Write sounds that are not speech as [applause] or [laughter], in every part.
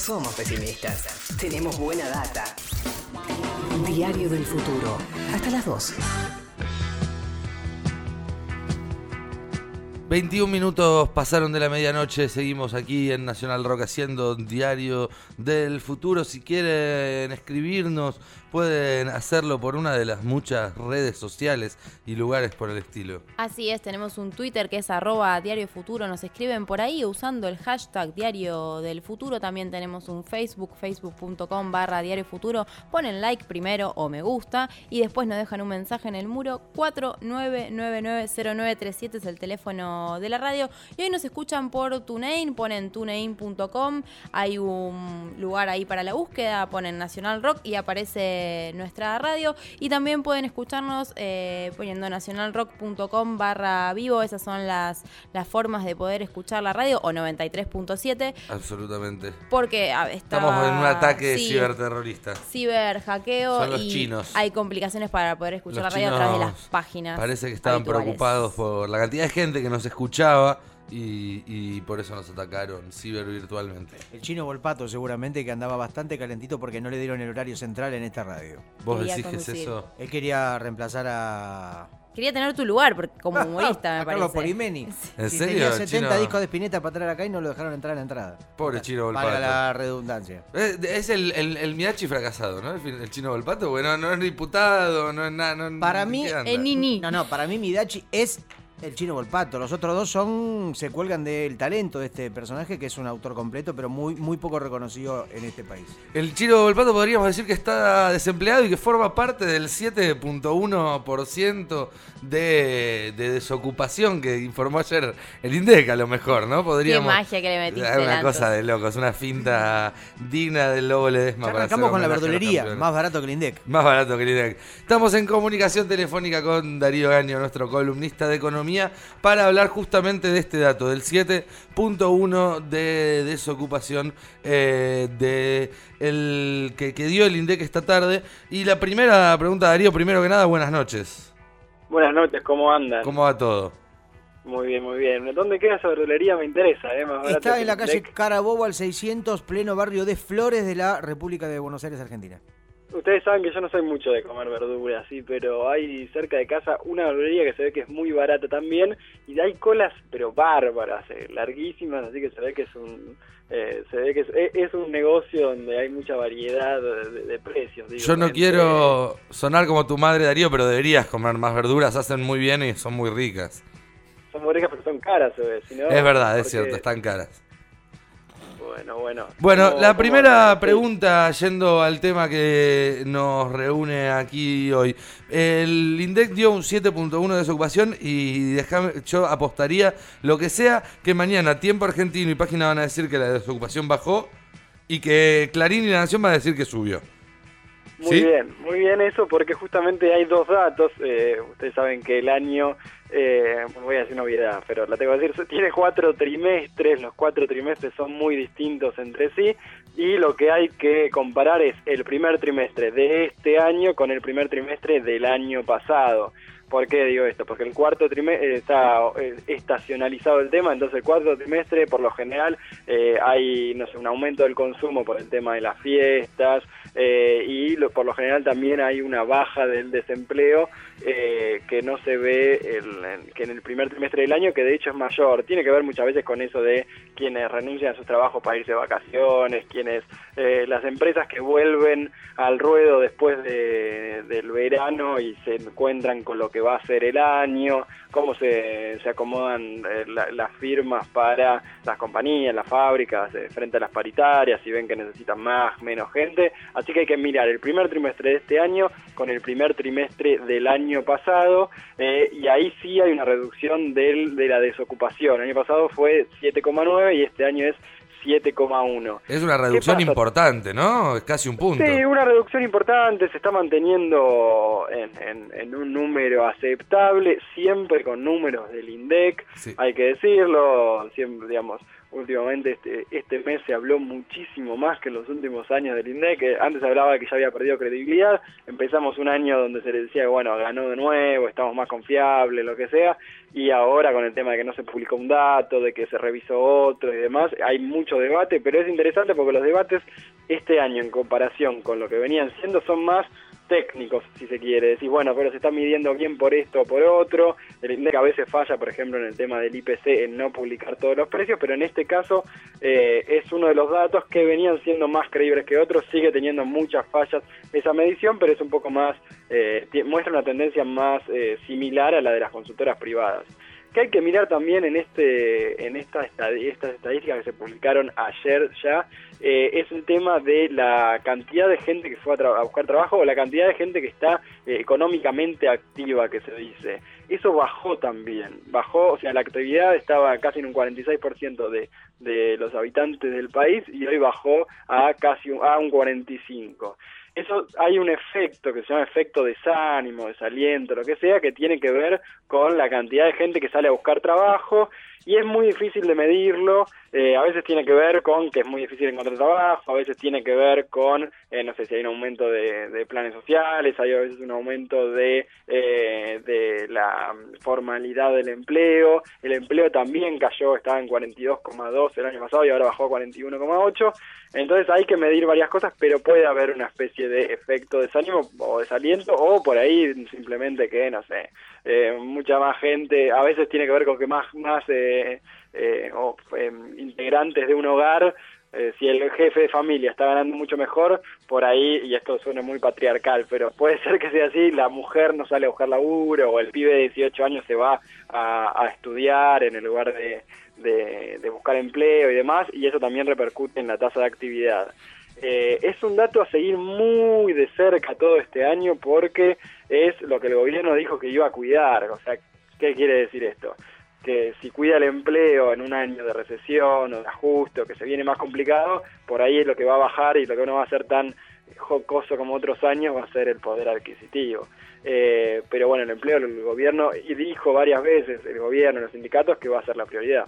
somos pesimistas. Tenemos buena data. Diario del futuro. Hasta las 2. 21 minutos pasaron de la medianoche, seguimos aquí en Nacional Rock haciendo Diario del Futuro. Si quieren escribirnos, pueden hacerlo por una de las muchas redes sociales y lugares por el estilo. Así es, tenemos un Twitter que es arroba Diario nos escriben por ahí usando el hashtag Diario del Futuro. También tenemos un Facebook, facebook.com barra Diario. Ponen like primero o me gusta y después nos dejan un mensaje en el muro 49990937 es el teléfono de la radio. Y hoy nos escuchan por TuneIn, ponen tunein.com, hay un lugar ahí para la búsqueda, ponen Nacional Rock y aparece nuestra radio. Y también pueden escucharnos eh, poniendo nacionalrock.com barra vivo, esas son las, las formas de poder escuchar la radio, o 93.7. Absolutamente. Porque estamos en un ataque ciberterrorista. Ciberhackeo. Son los chinos. Hay complicaciones para poder escuchar la radio a través de las páginas. Parece que estaban preocupados por la cantidad de gente que nos escuchaba y, por eso nos atacaron ciber virtualmente. El chino Volpato seguramente que andaba bastante calentito porque no le dieron el horario central en esta radio. ¿Vos decís que es eso? Él quería reemplazar a... Quería tener tu lugar como [laughs] humorista, me a parece. Carlos Porimeni. [laughs] ¿En serio? Tenía 70 discos de Spinetta para traer acá y no lo dejaron entrar a la entrada. Pobre Chino Volpato. Para la redundancia. Es, el, el, el, Miachi fracasado, ¿no? El, Chino Volpato, bueno, no es diputado, no es nada. para mí, el Nini. No, no, para mí Midachi es el chino Volpato. Los otros dos son se cuelgan del talento de este personaje, que es un autor completo, pero muy, muy poco reconocido en este país. El chino Volpato podríamos decir que está desempleado y que forma parte del 7.1% de, de desocupación que informó ayer el INDEC, a lo mejor, ¿no? Podríamos, Qué magia que le metiste. Es una cosa de locos, una finta digna del lobo Ledesma. Ya arrancamos con la verdulería, más barato que el INDEC. Más barato que el INDEC. Estamos en comunicación telefónica con Darío Gaño, nuestro columnista de economía para hablar justamente de este dato, del 7.1 de desocupación eh, de el, que, dio el INDEC esta tarde. Y la primera pregunta, Darío, primero que nada, buenas noches. Buenas noches, ¿cómo andan? ¿Cómo va todo? Muy bien, muy bien. ¿Dónde queda esa verdulería? Me interesa. ¿eh? Está en la calle Carabobo al 600, pleno barrio de Flores de la República de Buenos Aires, Argentina. Ustedes saben que yo no soy mucho de comer verduras, sí, pero hay cerca de casa una verdulería que se ve que es muy barata también y hay colas, pero bárbaras, eh, larguísimas, así que se ve que es un eh, se ve que es, un negocio donde hay mucha variedad de, precios. yo no quiero sonar como tu madre Darío, pero deberías comer más verduras, hacen muy bien y son muy ricas. Son muy ricas, pero son caras, ¿sí, Es verdad, es cierto, están caras. Bueno, bueno. Bueno, la primera pregunta, yendo al tema que nos reúne aquí hoy. El INDEC dio un 7.1 de desocupación y déjame, yo apostaría lo que sea que mañana Tiempo Argentino y Página van a decir que la desocupación bajó y que Clarín y La Nación van a decir que subió. Muy bien, muy bien eso porque justamente hay dos datos. Eh, ustedes saben que el año eh, voy a decir una obviedad, pero la tengo que decir, [laughs] tiene cuatro trimestres, los cuatro trimestres son muy distintos entre sí y lo que hay que comparar es el primer trimestre de este año con el primer trimestre del año pasado. ¿Por qué digo esto? Porque el cuarto trimestre eh, está eh, estacionalizado el tema, entonces el cuarto trimestre por lo general eh, hay no sé, un aumento del consumo por el tema de las fiestas y por lo general también hay una baja del desempleo que no se ve el, que en el primer trimestre del año, que de hecho es mayor. Tiene que ver muchas veces con eso de quienes renuncian a sus trabajos para irse de vacaciones, quienes las empresas que vuelven al ruedo después del verano y se encuentran con lo que va a ser el año, cómo se, se acomodan eh, las firmas para las compañías, las fábricas, eh, frente a las paritarias, si ven que necesitan más, menos gente. Así que hay que mirar el primer trimestre de este año con el primer trimestre del año pasado, eh, y ahí sí hay una reducción del, de la desocupación. El año pasado fue 7,9 y este año es 7,1. Es una reducción importante, ¿no? Es casi un punto. Sí, una reducción importante, se está manteniendo en, en, un número aceptable, siempre con números del INDEC, hay que decirlo, siempre, digamos, últimamente este, este mes se habló muchísimo más que en los últimos años del INDEC, que antes hablaba que ya había perdido credibilidad, empezamos un año donde se le decía bueno, ganó de nuevo, estamos más confiables, lo que sea, y ahora con el tema de que no se publicó un dato, de que se revisó otro y demás, hay mucho debate, pero es interesante porque los debates este año en comparación con lo que venían siendo son más técnicos, si se quiere. Decir, bueno, pero se está midiendo bien por esto o por otro. El INDEC a veces falla, por ejemplo, en el tema del IPC en no publicar todos los precios, pero en este caso eh, es uno de los datos que venían siendo más creíbles que otros. Sigue teniendo muchas fallas esa medición, pero es un poco más, eh, muestra una tendencia más eh, similar a la de las consultoras privadas que hay que mirar también en este en esta estas estadísticas que se publicaron ayer ya eh, es el tema de la cantidad de gente que fue a, buscar trabajo o la cantidad de gente que está eh, económicamente activa que se dice. Eso bajó también bajó o sea la actividad estaba casi en un 46% de de los habitantes del país y hoy bajó a casi a un 45 eso hay un efecto que se llama efecto desánimo, desaliento, lo que sea, que tiene que ver con la cantidad de gente que sale a buscar trabajo y es muy difícil de medirlo. Eh, a veces tiene que ver con que es muy difícil encontrar trabajo, a veces tiene que ver con, eh, no sé si hay un aumento de, planes sociales, hay a veces un aumento de, eh, de la formalidad del empleo. El empleo también cayó, estaba en 42,2 el año pasado y ahora bajó a 41,8. Entonces hay que medir varias cosas, pero puede haber una especie de efecto de desánimo o desaliento, o por ahí simplemente que, no sé, mucha más gente, a veces tiene que ver con que más, más eh, eh, em, integrantes de un hogar, eh, si el jefe de familia está ganando mucho mejor, por ahí, y esto suena muy patriarcal, pero puede ser que sea así, la mujer no sale a buscar laburo o el pibe de 18 años se va a, estudiar en el lugar de, de, buscar empleo y demás, y eso también repercute en la tasa de actividad. Es un dato a seguir muy de cerca todo este año porque es lo que el gobierno dijo que iba a cuidar. O sea, ¿qué quiere decir esto? que si cuida el empleo en un año de recesión o de ajuste o que se viene más complicado, por ahí es lo que va a bajar y lo que no va a ser tan jocoso como otros años va a ser el poder adquisitivo. Eh, pero bueno, el empleo, el gobierno, y dijo varias veces el gobierno, los sindicatos, que va a ser la prioridad.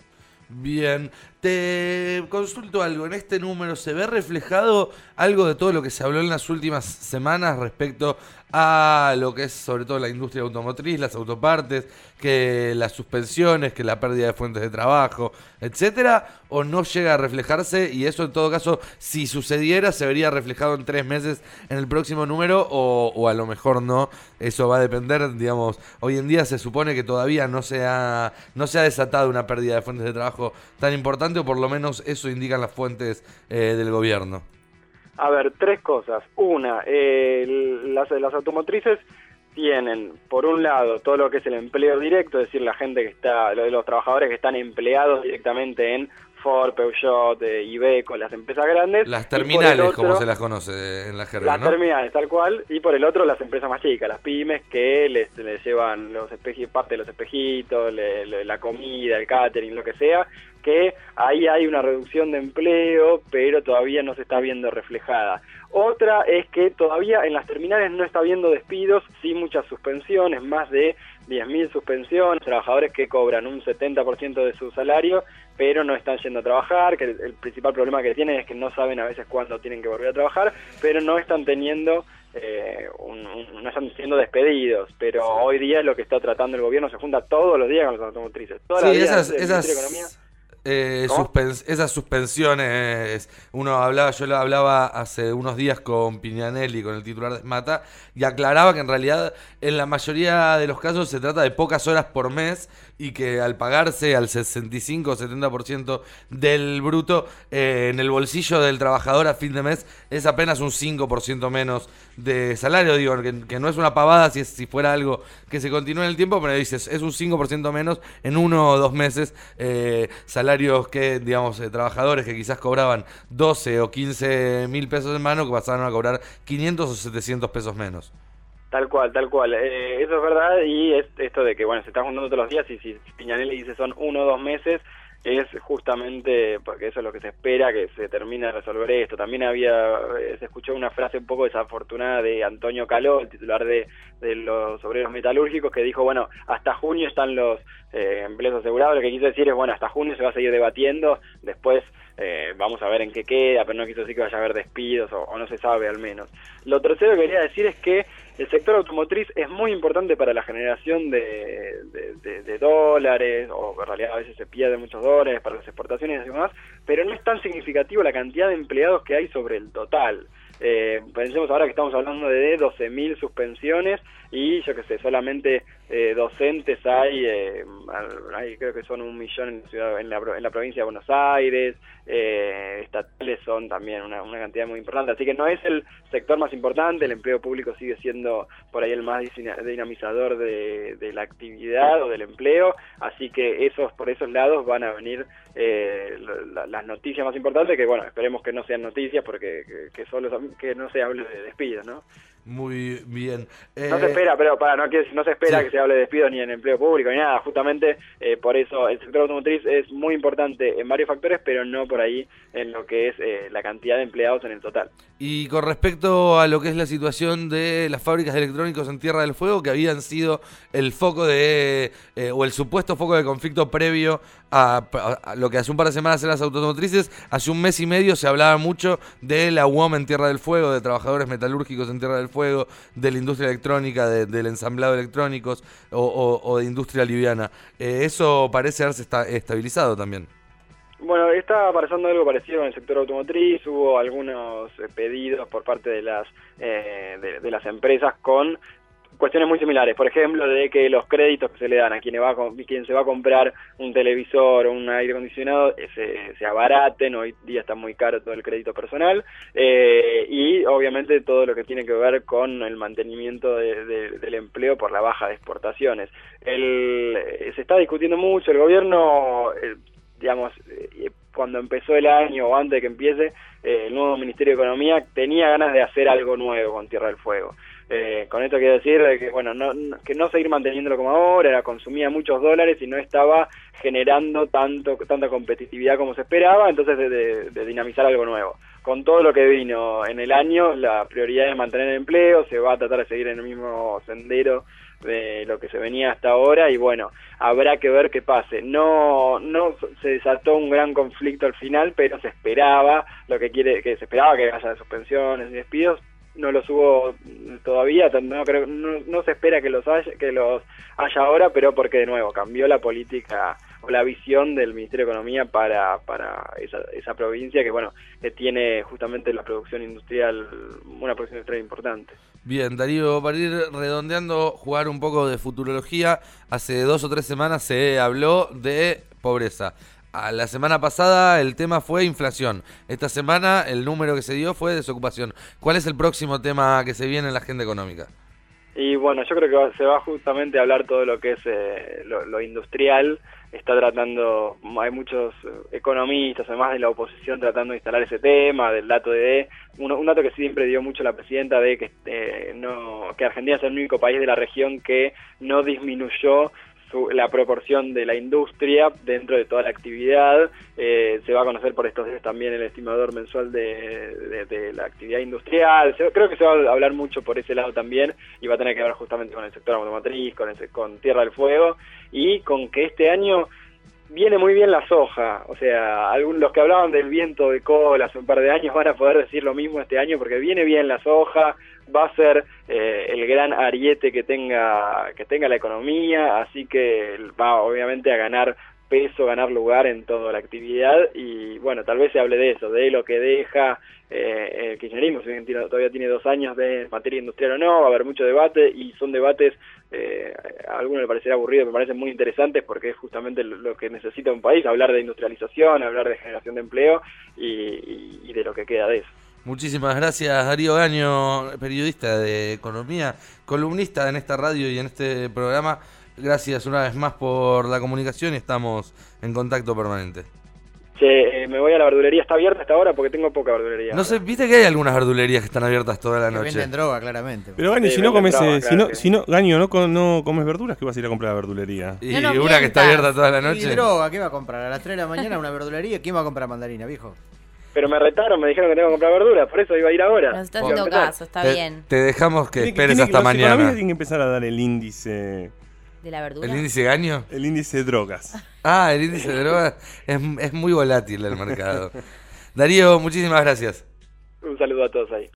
Bien, te consulto algo. En este número se ve reflejado algo de todo lo que se habló en las últimas semanas respecto a lo que es sobre todo la industria automotriz, las autopartes, que las suspensiones, que la pérdida de fuentes de trabajo, etcétera, o no llega a reflejarse y eso en todo caso, si sucediera, se vería reflejado en tres meses en el próximo número o, a lo mejor no. Eso va a depender, digamos, hoy en día se supone que todavía no se ha, no se ha desatado una pérdida de fuentes de trabajo tan importante o por lo menos eso indican las fuentes eh, del gobierno. A ver, tres cosas. Una, eh, las, las automotrices tienen, por un lado, todo lo que es el empleo directo, es decir, la gente que está, los trabajadores que están empleados directamente en Ford, Peugeot, eh, Iveco, las empresas grandes. Las terminales, como se las conoce en la jerga, Las terminales, tal cual. Y por el otro, las empresas más chicas, las pymes que les, les llevan los espejitos, parte de los espejitos, la comida, el catering, lo que sea, que ahí hay una reducción de empleo, pero todavía no se está viendo reflejada. Otra es que todavía en las terminales no está habiendo despidos, sí muchas suspensiones, más de 10.000 suspensiones, trabajadores que cobran un 70% de su salario, pero no están yendo a trabajar, que el, principal problema que tienen es que no saben a veces cuándo tienen que volver a trabajar, pero no están teniendo, eh, no están siendo despedidos, pero hoy día es lo que está tratando el gobierno, se junta todos los días con los automotrices. sí, esas, esas, eh, esas suspensiones, uno hablaba, yo lo hablaba hace unos días con Piñanelli, con el titular de Mata, y aclaraba que en realidad en la mayoría de los casos se trata de pocas horas por mes y que al pagarse al 65 o 70% del bruto eh, en el bolsillo del trabajador a fin de mes es apenas un 5% menos de salario. Digo, que, no es una pavada si, si fuera algo que se continúe en el tiempo, pero dices, es un 5% menos en uno o dos meses. Eh, salarios que, digamos, eh, trabajadores que quizás cobraban 12 o 15 mil pesos en mano que pasaron a cobrar 500 o 700 pesos menos. Tal cual, tal cual. Eh, eso es verdad y es esto de que, bueno, se está juntando todos los días y si Piñanelli dice son uno o dos meses, es justamente porque eso es lo que se espera que se termine de resolver esto. También había, eh, se escuchó una frase un poco desafortunada de Antonio Caló, el titular de, de los obreros metalúrgicos, que dijo, bueno, hasta junio están los eh, empleos asegurados, lo que quiso decir es, bueno, hasta junio se va a seguir debatiendo, después eh, vamos a ver en qué queda, pero no quiso decir que vaya a haber despidos o, no se sabe al menos. Lo tercero que quería decir es que el sector automotriz es muy importante para la generación de, dólares, o en realidad a veces se pierden muchos dólares para las exportaciones y demás, pero no es tan significativo la cantidad de empleados que hay sobre el total. Eh, pensemos ahora que estamos hablando de 12.000 suspensiones y yo que sé, solamente eh, docentes hay, eh, hay, creo que son un millón en la, ciudad, en la, en la provincia de Buenos Aires, eh, estatales son también una, cantidad muy importante, así que no es el sector más importante, el empleo público sigue siendo por ahí el más dinamizador de, la actividad o del empleo, así que esos por esos lados van a venir eh, la, las noticias más importantes, que bueno, esperemos que no sean noticias porque que, que solo que no se hable de despidos, ¿no? Muy bien. Eh, no se espera, pero para no, que, no se espera sí. que se hable de despidos ni en empleo público ni nada. Justamente eh, por eso el sector automotriz es muy importante en varios factores, pero no por ahí en lo que es eh, la cantidad de empleados en el total. Y con respecto a lo que es la situación de las fábricas de electrónicos en Tierra del Fuego, que habían sido el foco de, eh, o el supuesto foco de conflicto previo a, a, lo que hace un par de semanas eran las automotrices, hace un mes y medio se hablaba mucho de la UOM en Tierra del Fuego, de trabajadores metalúrgicos en Tierra del Fuego, de la industria electrónica, de, del ensamblado de electrónicos o, o, de industria liviana. Eh, eso parece haberse estabilizado también. Bueno, está pasando algo parecido en el sector automotriz. Hubo algunos pedidos por parte de las eh, de, las empresas con cuestiones muy similares. Por ejemplo, de que los créditos que se le dan a quien, va a, quien se va a comprar un televisor o un aire acondicionado eh, se, se abaraten. Hoy día está muy caro todo el crédito personal. Eh, y obviamente todo lo que tiene que ver con el mantenimiento de, de, del empleo por la baja de exportaciones. El, se está discutiendo mucho. El gobierno digamos, eh, cuando empezó el año o antes de que empiece, eh, el nuevo Ministerio de Economía tenía ganas de hacer algo nuevo con Tierra del Fuego. Eh, con esto quiero decir que, bueno, no, que no seguir manteniéndolo como ahora, consumía muchos dólares y no estaba generando tanto tanta competitividad como se esperaba, entonces de dinamizar algo nuevo. Con todo lo que vino en el año, la prioridad es mantener el empleo, se va a tratar de seguir en el mismo sendero de lo que se venía hasta ahora y bueno, habrá que ver qué pase. No no se desató un gran conflicto al final, pero se esperaba lo que quiere que se esperaba que haya suspensiones y despidos, no los hubo todavía, no creo no, se espera que los haya, que los haya ahora, pero porque de nuevo cambió la política o la visión del Ministerio de Economía para, para esa, esa provincia que bueno que tiene justamente la producción industrial una producción industrial importante. Bien, Darío, para ir redondeando, jugar un poco de futurología, hace dos o tres semanas se habló de pobreza. A la semana pasada el tema fue inflación. Esta semana el número que se dio fue desocupación. ¿Cuál es el próximo tema que se viene en la agenda económica? Y bueno, yo creo que se va justamente a hablar todo lo que es eh, lo, industrial. Está tratando, hay muchos economistas, además de la oposición, tratando de instalar ese tema del dato de un, un dato que siempre dio mucho la presidenta de que eh, no que Argentina es el único país de la región que no disminuyó su, la proporción de la industria dentro de toda la actividad. Eh, se va a conocer por estos días también el estimador mensual de, la actividad industrial. Se, creo que se va a hablar mucho por ese lado también y va a tener que ver justamente con el sector automotriz, con, ese, con Tierra del Fuego y con que este año viene muy bien la soja, o sea, algunos los que hablaban del viento de cola hace un par de años van a poder decir lo mismo este año porque viene bien la soja, va a ser eh, el gran ariete que tenga que tenga la economía, así que va obviamente a ganar peso, ganar lugar en toda la actividad y bueno, tal vez se hable de eso, de lo que deja eh, el kirchnerismo, si todavía tiene dos años de materia industrial o no, va a haber mucho debate y son debates, eh, a algunos le parecerá aburrido, me parecen muy interesantes porque es justamente lo que necesita un país, hablar de industrialización, hablar de generación de empleo y, y de lo que queda de eso. Muchísimas gracias Darío Gaño, periodista de economía, columnista en esta radio y en este programa. Gracias una vez más por la comunicación y estamos en contacto permanente. che, eh, me voy a la verdulería, ¿está abierta hasta ahora? Porque tengo poca verdulería. No sé, viste que hay algunas verdulerías que están abiertas toda la Que noche. venden droga, claramente. Pero Gaño, Sí, si no comes, droga, eh, si no, que si no, Gaño, no, co- no comes verduras, ¿qué vas a ir a comprar a la verdulería? Y No una que está abierta toda la Y noche. droga, ¿qué va a comprar? A las 3 de la mañana una verdulería, ¿quién va a comprar mandarina, viejo? Pero me retaron, me dijeron que tengo que comprar verduras, por eso iba a ir ahora. Nos está haciendo caso, está te, bien. te dejamos que esperes tiene hasta mañana. tienen que empezar a dar el índice, ¿De la verdura? ¿El índice gaño? el índice de drogas. Ah, el índice de drogas es, es muy volátil el mercado. [laughs] Darío, muchísimas gracias. Un saludo a todos ahí.